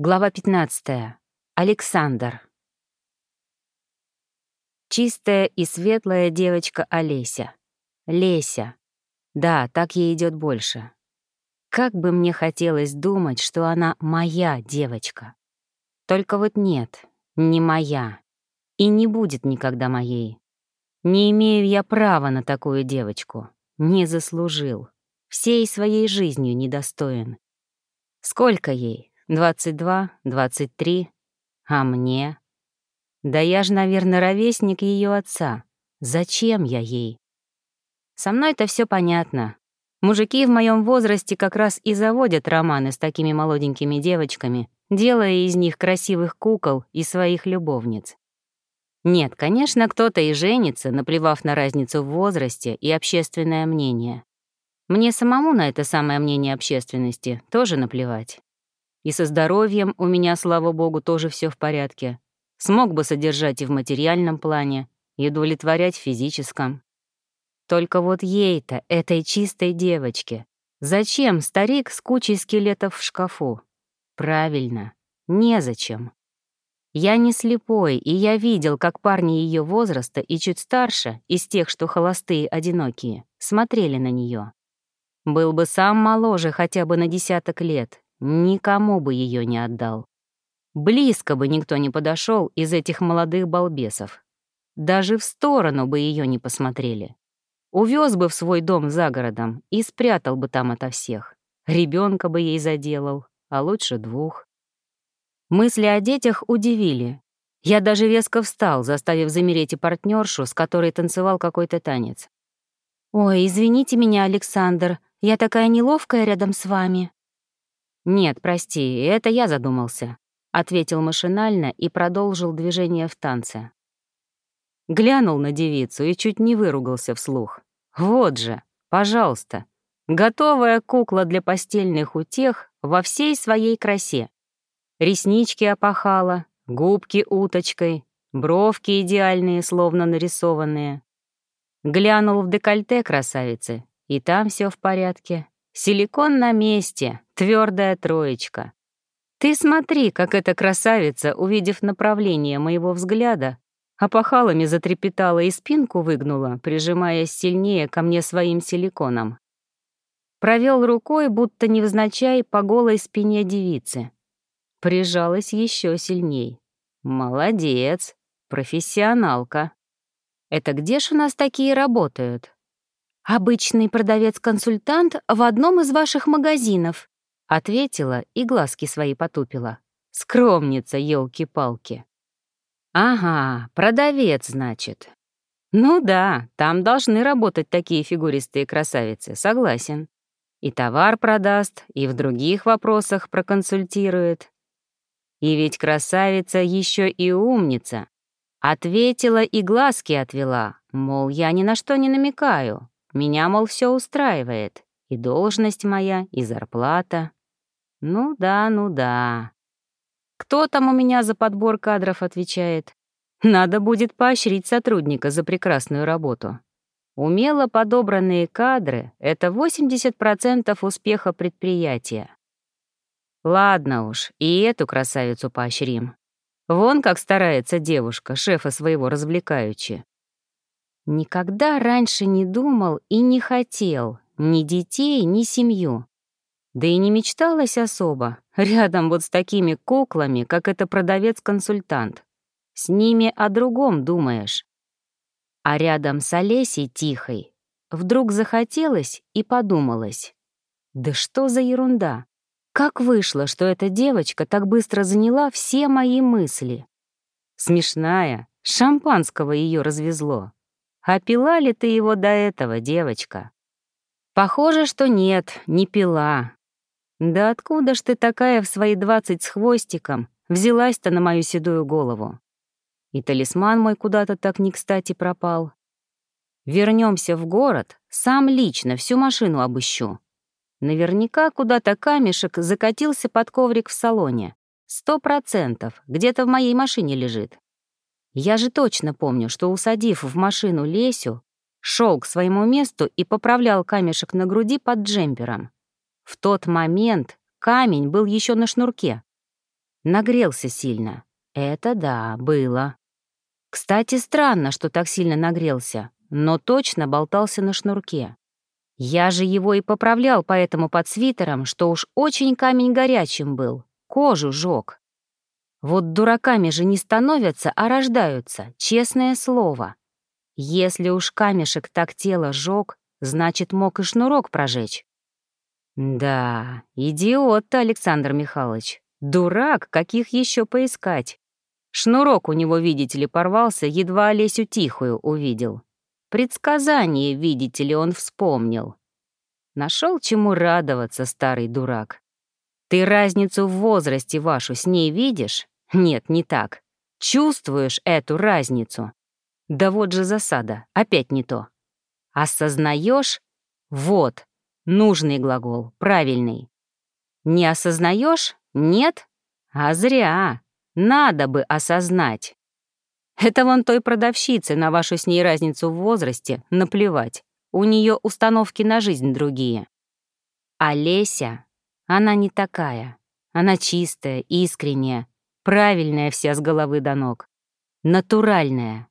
Глава 15. Александр. Чистая и светлая девочка Олеся. Леся. Да, так ей идет больше. Как бы мне хотелось думать, что она моя девочка. Только вот нет, не моя. И не будет никогда моей. Не имею я права на такую девочку. Не заслужил. Всей своей жизнью недостоин. Сколько ей? Двадцать два, двадцать три. А мне? Да я ж, наверное, ровесник ее отца. Зачем я ей? Со мной-то все понятно. Мужики в моем возрасте как раз и заводят романы с такими молоденькими девочками, делая из них красивых кукол и своих любовниц. Нет, конечно, кто-то и женится, наплевав на разницу в возрасте и общественное мнение. Мне самому на это самое мнение общественности тоже наплевать. И со здоровьем у меня, слава богу, тоже все в порядке. Смог бы содержать и в материальном плане, и удовлетворять в физическом. Только вот ей-то, этой чистой девочке, зачем старик с кучей скелетов в шкафу? Правильно, незачем. Я не слепой, и я видел, как парни ее возраста и чуть старше, из тех, что холостые, одинокие, смотрели на нее. Был бы сам моложе хотя бы на десяток лет, Никому бы ее не отдал. Близко бы никто не подошел из этих молодых балбесов. Даже в сторону бы ее не посмотрели. Увез бы в свой дом за городом и спрятал бы там ото всех. Ребенка бы ей заделал, а лучше двух. Мысли о детях удивили. Я даже резко встал, заставив замереть и партнершу, с которой танцевал какой-то танец. «Ой, извините меня, Александр, я такая неловкая рядом с вами», «Нет, прости, это я задумался», — ответил машинально и продолжил движение в танце. Глянул на девицу и чуть не выругался вслух. «Вот же, пожалуйста, готовая кукла для постельных утех во всей своей красе. Реснички опахала, губки уточкой, бровки идеальные, словно нарисованные. Глянул в декольте красавицы, и там все в порядке. Силикон на месте, твердая троечка. Ты смотри, как эта красавица, увидев направление моего взгляда, опахалами затрепетала и спинку выгнула, прижимаясь сильнее ко мне своим силиконом. Провел рукой, будто невзначай, по голой спине девицы. Прижалась еще сильней. Молодец, профессионалка. Это где ж у нас такие работают? «Обычный продавец-консультант в одном из ваших магазинов», — ответила и глазки свои потупила. «Скромница, елки-палки». «Ага, продавец, значит». «Ну да, там должны работать такие фигуристые красавицы, согласен. И товар продаст, и в других вопросах проконсультирует. И ведь красавица еще и умница. Ответила и глазки отвела, мол, я ни на что не намекаю, меня, мол, все устраивает. И должность моя, и зарплата. Ну да, ну да. Кто там у меня за подбор кадров отвечает? Надо будет поощрить сотрудника за прекрасную работу. Умело подобранные кадры — это 80% успеха предприятия. Ладно уж, и эту красавицу поощрим. Вон как старается девушка, шефа своего развлекаючи. Никогда раньше не думал и не хотел ни детей, ни семью. Да и не мечталось особо, рядом вот с такими куклами, как это продавец-консультант. С ними о другом думаешь. А рядом с Олесей тихой вдруг захотелось и подумалось. Да что за ерунда? Как вышло, что эта девочка так быстро заняла все мои мысли? Смешная, шампанского ее развезло. А пила ли ты его до этого, девочка? Похоже, что нет, не пила. Да откуда ж ты такая в свои двадцать с хвостиком взялась-то на мою седую голову? И талисман мой куда-то так не кстати пропал. Вернемся в город, сам лично всю машину обыщу. Наверняка куда-то камешек закатился под коврик в салоне. Сто процентов, где-то в моей машине лежит. Я же точно помню, что, усадив в машину Лесю, шел к своему месту и поправлял камешек на груди под джемпером. В тот момент камень был еще на шнурке. Нагрелся сильно. Это да, было. Кстати, странно, что так сильно нагрелся, но точно болтался на шнурке. Я же его и поправлял поэтому под свитером, что уж очень камень горячим был, кожу жёг. Вот дураками же не становятся, а рождаются, честное слово. Если уж камешек так тело жёг, значит, мог и шнурок прожечь. Да, идиот Александр Михайлович. Дурак, каких еще поискать? Шнурок у него, видите ли, порвался, едва Олесю Тихую увидел. Предсказание, видите ли, он вспомнил. Нашел чему радоваться, старый дурак. Ты разницу в возрасте вашу с ней видишь? Нет, не так. Чувствуешь эту разницу? Да вот же засада, опять не то. Осознаешь? Вот, нужный глагол, правильный. Не осознаешь? Нет? А зря. Надо бы осознать. Это вон той продавщице на вашу с ней разницу в возрасте наплевать. У нее установки на жизнь другие. А Леся, она не такая. Она чистая, искренняя, правильная вся с головы до ног. Натуральная.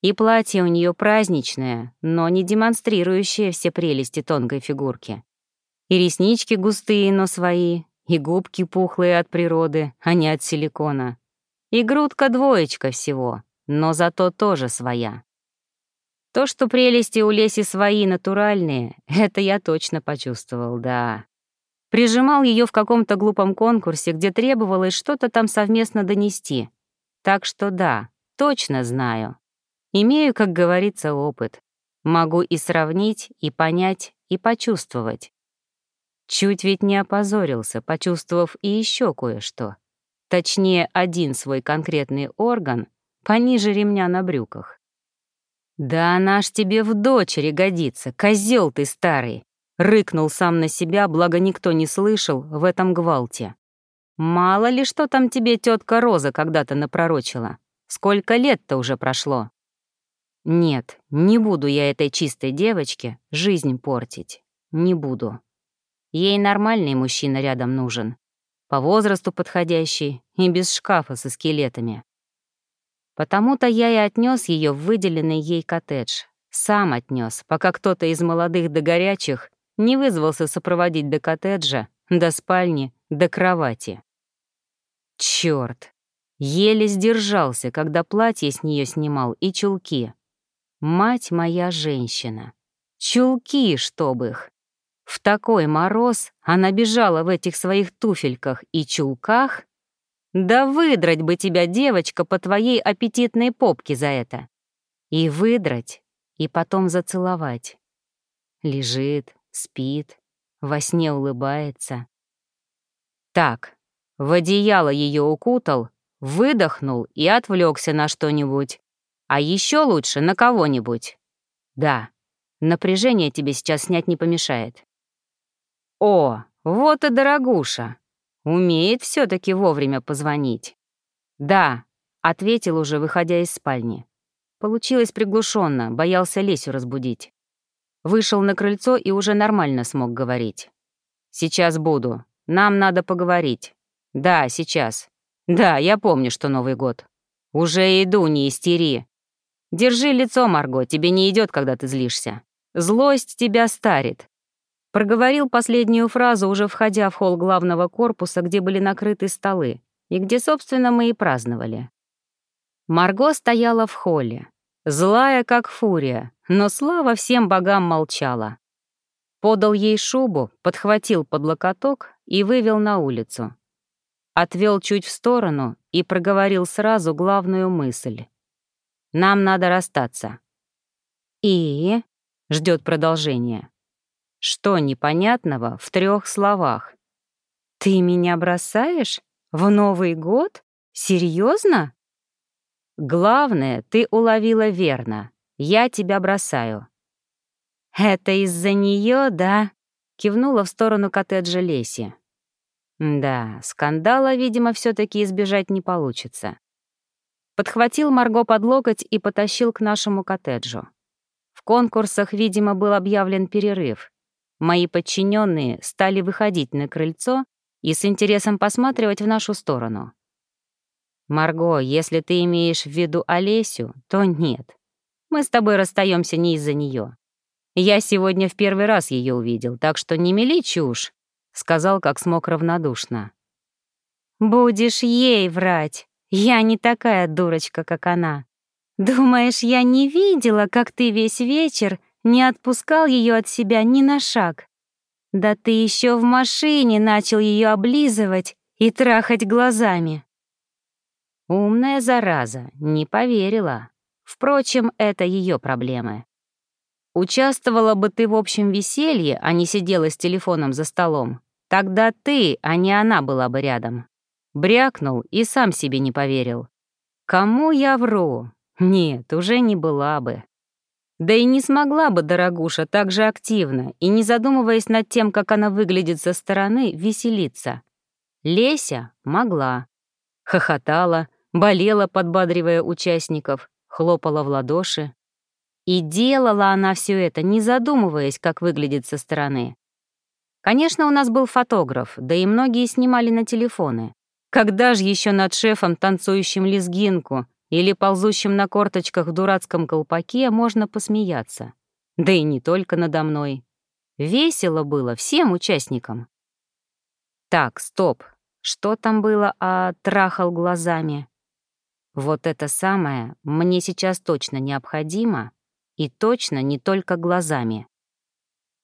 И платье у нее праздничное, но не демонстрирующее все прелести тонкой фигурки. И реснички густые, но свои, и губки пухлые от природы, а не от силикона. И грудка двоечка всего, но зато тоже своя. То, что прелести у Леси свои натуральные, это я точно почувствовал, да. Прижимал ее в каком-то глупом конкурсе, где требовалось что-то там совместно донести. Так что да, точно знаю. Имею, как говорится, опыт. Могу и сравнить, и понять, и почувствовать. Чуть ведь не опозорился, почувствовав и еще кое-что. Точнее, один свой конкретный орган пониже ремня на брюках. «Да она ж тебе в дочери годится, козел ты старый!» Рыкнул сам на себя, благо никто не слышал в этом гвалте. «Мало ли что там тебе тетка Роза когда-то напророчила. Сколько лет-то уже прошло?» «Нет, не буду я этой чистой девочке жизнь портить. Не буду. Ей нормальный мужчина рядом нужен. По возрасту подходящий и без шкафа со скелетами. Потому-то я и отнес ее в выделенный ей коттедж. Сам отнес, пока кто-то из молодых до горячих не вызвался сопроводить до коттеджа, до спальни, до кровати. Черт! Еле сдержался, когда платье с нее снимал и чулки. Мать моя женщина. Чулки, чтоб их. В такой мороз она бежала в этих своих туфельках и чулках. Да выдрать бы тебя, девочка, по твоей аппетитной попке за это. И выдрать, и потом зацеловать. Лежит, спит, во сне улыбается. Так, в одеяло ее укутал, выдохнул и отвлекся на что-нибудь. А еще лучше на кого-нибудь. Да, напряжение тебе сейчас снять не помешает. О, вот и дорогуша. Умеет все таки вовремя позвонить. Да, ответил уже, выходя из спальни. Получилось приглушенно, боялся Лесю разбудить. Вышел на крыльцо и уже нормально смог говорить. «Сейчас буду. Нам надо поговорить. Да, сейчас. Да, я помню, что Новый год. Уже иду, не истери. Держи лицо, Марго, тебе не идет, когда ты злишься. Злость тебя старит. Проговорил последнюю фразу, уже входя в холл главного корпуса, где были накрыты столы, и где, собственно, мы и праздновали. Марго стояла в холле, злая, как фурия, но слава всем богам молчала. Подал ей шубу, подхватил под локоток и вывел на улицу. Отвел чуть в сторону и проговорил сразу главную мысль. «Нам надо расстаться». «И?» — ждет продолжение. Что непонятного в трех словах? «Ты меня бросаешь? В Новый год? Серьезно? «Главное, ты уловила верно. Я тебя бросаю». «Это из-за нее, да?» — кивнула в сторону коттеджа Леси. Да, скандала, видимо, все таки избежать не получится. Подхватил Марго под локоть и потащил к нашему коттеджу. В конкурсах, видимо, был объявлен перерыв, Мои подчиненные стали выходить на крыльцо и с интересом посматривать в нашу сторону. Марго, если ты имеешь в виду Олесю, то нет. Мы с тобой расстаемся не из-за нее. Я сегодня в первый раз ее увидел, так что не мели чушь, сказал как смог равнодушно. Будешь ей врать. Я не такая дурочка, как она. Думаешь, я не видела, как ты весь вечер не отпускал ее от себя ни на шаг? Да ты еще в машине начал ее облизывать и трахать глазами. Умная зараза, не поверила. Впрочем, это ее проблемы. Участвовала бы ты в общем веселье, а не сидела с телефоном за столом. Тогда ты, а не она была бы рядом. Брякнул и сам себе не поверил. Кому я вру? Нет, уже не была бы. Да и не смогла бы дорогуша так же активно и, не задумываясь над тем, как она выглядит со стороны, веселиться. Леся могла. Хохотала, болела, подбадривая участников, хлопала в ладоши. И делала она все это, не задумываясь, как выглядит со стороны. Конечно, у нас был фотограф, да и многие снимали на телефоны. Когда же еще над шефом, танцующим лезгинку или ползущим на корточках в дурацком колпаке, можно посмеяться? Да и не только надо мной. Весело было всем участникам. Так, стоп. Что там было, а трахал глазами? Вот это самое мне сейчас точно необходимо и точно не только глазами.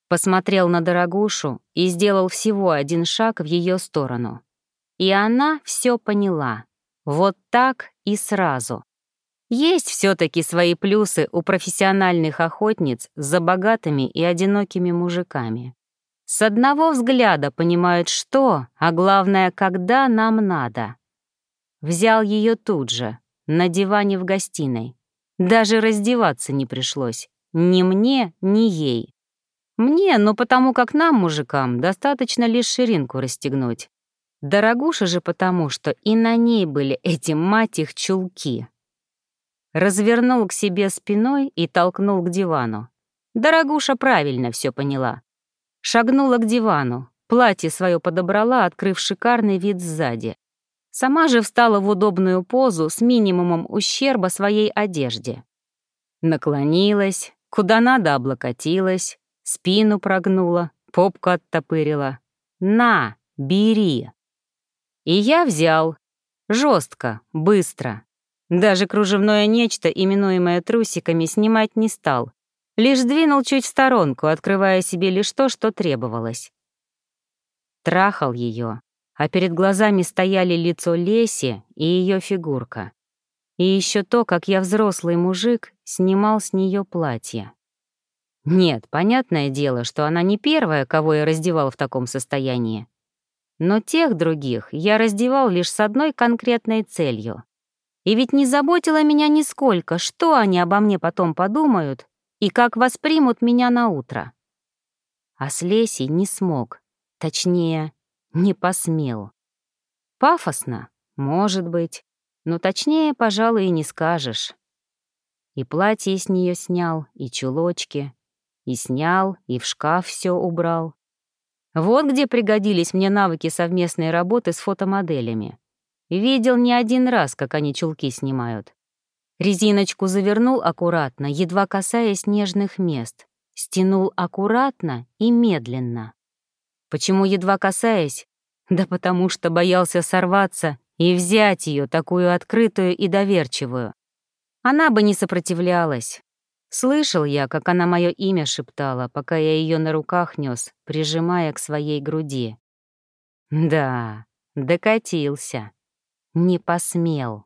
Посмотрел на дорогушу и сделал всего один шаг в ее сторону. И она все поняла. Вот так и сразу. Есть все-таки свои плюсы у профессиональных охотниц за богатыми и одинокими мужиками. С одного взгляда понимают, что, а главное, когда нам надо. Взял ее тут же, на диване в гостиной. Даже раздеваться не пришлось. Ни мне, ни ей. Мне, ну потому как нам, мужикам, достаточно лишь ширинку расстегнуть. Дорогуша же потому, что и на ней были эти, мать их, чулки. Развернул к себе спиной и толкнул к дивану. Дорогуша правильно все поняла. Шагнула к дивану, платье свое подобрала, открыв шикарный вид сзади. Сама же встала в удобную позу с минимумом ущерба своей одежде. Наклонилась, куда надо облокотилась, спину прогнула, попку оттопырила. «На, бери!» И я взял. Жестко, быстро. Даже кружевное нечто, именуемое трусиками, снимать не стал. Лишь двинул чуть в сторонку, открывая себе лишь то, что требовалось. Трахал ее, а перед глазами стояли лицо Леси и ее фигурка. И еще то, как я, взрослый мужик, снимал с нее платье. Нет, понятное дело, что она не первая, кого я раздевал в таком состоянии. Но тех других я раздевал лишь с одной конкретной целью. И ведь не заботило меня нисколько, что они обо мне потом подумают и как воспримут меня на утро. А с Лесей не смог, точнее, не посмел. Пафосно? Может быть. Но точнее, пожалуй, и не скажешь. И платье с нее снял, и чулочки. И снял, и в шкаф все убрал. Вот где пригодились мне навыки совместной работы с фотомоделями. Видел не один раз, как они чулки снимают. Резиночку завернул аккуратно, едва касаясь нежных мест. Стянул аккуратно и медленно. Почему едва касаясь? Да потому что боялся сорваться и взять ее такую открытую и доверчивую. Она бы не сопротивлялась. Слышал я, как она мое имя шептала, пока я ее на руках нес, прижимая к своей груди. Да, докатился. Не посмел.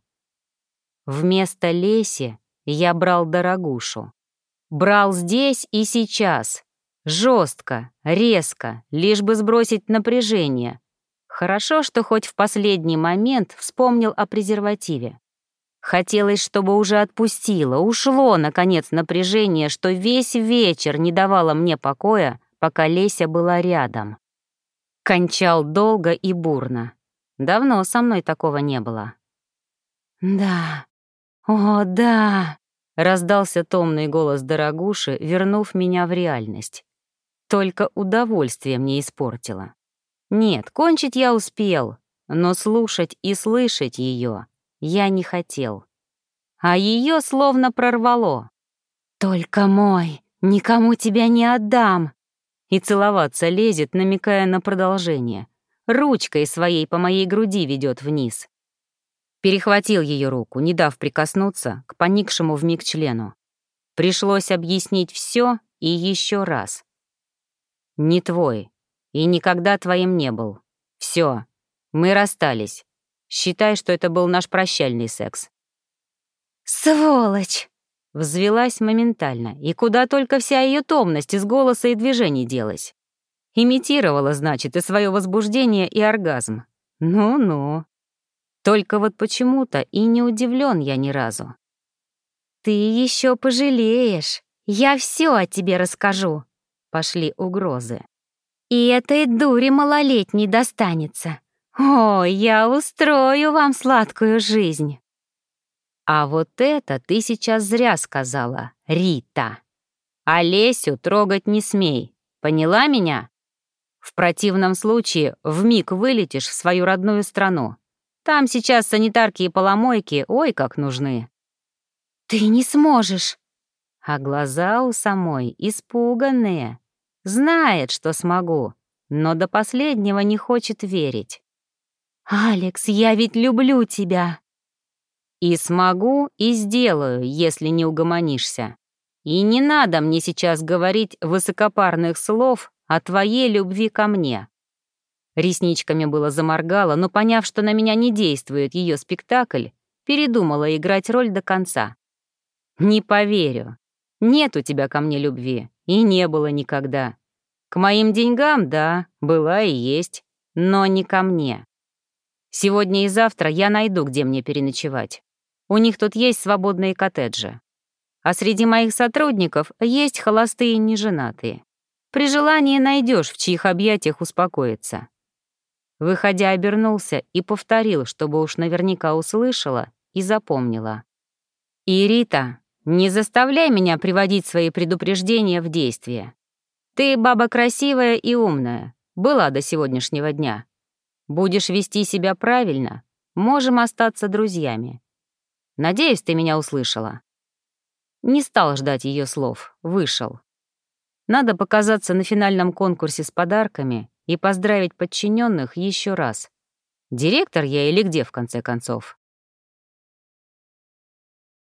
Вместо Леси я брал дорогушу. Брал здесь и сейчас, Жестко, резко, лишь бы сбросить напряжение. Хорошо, что хоть в последний момент вспомнил о презервативе. Хотелось, чтобы уже отпустило, ушло, наконец, напряжение, что весь вечер не давало мне покоя, пока Леся была рядом. Кончал долго и бурно. Давно со мной такого не было. «Да, о, да!» — раздался томный голос дорогуши, вернув меня в реальность. Только удовольствие мне испортило. Нет, кончить я успел, но слушать и слышать ее я не хотел. А ее словно прорвало. «Только мой, никому тебя не отдам!» И целоваться лезет, намекая на продолжение. Ручкой своей по моей груди ведет вниз. Перехватил ее руку, не дав прикоснуться к поникшему вмиг члену. Пришлось объяснить все и еще раз. «Не твой, и никогда твоим не был. Все, мы расстались. Считай, что это был наш прощальный секс». «Сволочь!» Взвелась моментально, и куда только вся ее томность из голоса и движений делась. Имитировала, значит, и свое возбуждение, и оргазм. Ну-ну. Только вот почему-то и не удивлен я ни разу. «Ты еще пожалеешь. Я все о тебе расскажу», — пошли угрозы. «И этой дуре малолетней достанется. О, я устрою вам сладкую жизнь». А вот это ты сейчас зря сказала, Рита. Олесю трогать не смей. Поняла меня? В противном случае вмиг вылетишь в свою родную страну. Там сейчас санитарки и поломойки, ой, как нужны. Ты не сможешь. А глаза у самой испуганные. Знает, что смогу, но до последнего не хочет верить. «Алекс, я ведь люблю тебя!» «И смогу, и сделаю, если не угомонишься. И не надо мне сейчас говорить высокопарных слов о твоей любви ко мне. Ресничками было заморгала, но, поняв, что на меня не действует ее спектакль, передумала играть роль до конца. «Не поверю. Нет у тебя ко мне любви, и не было никогда. К моим деньгам, да, была и есть, но не ко мне. Сегодня и завтра я найду, где мне переночевать. У них тут есть свободные коттеджи. А среди моих сотрудников есть холостые и неженатые. При желании найдешь, в чьих объятиях успокоиться. Выходя, обернулся и повторил, чтобы уж наверняка услышала и запомнила. «И, Рита, не заставляй меня приводить свои предупреждения в действие. Ты баба красивая и умная, была до сегодняшнего дня. Будешь вести себя правильно, можем остаться друзьями. Надеюсь, ты меня услышала». Не стал ждать ее слов, вышел. Надо показаться на финальном конкурсе с подарками и поздравить подчиненных еще раз. Директор я или где, в конце концов?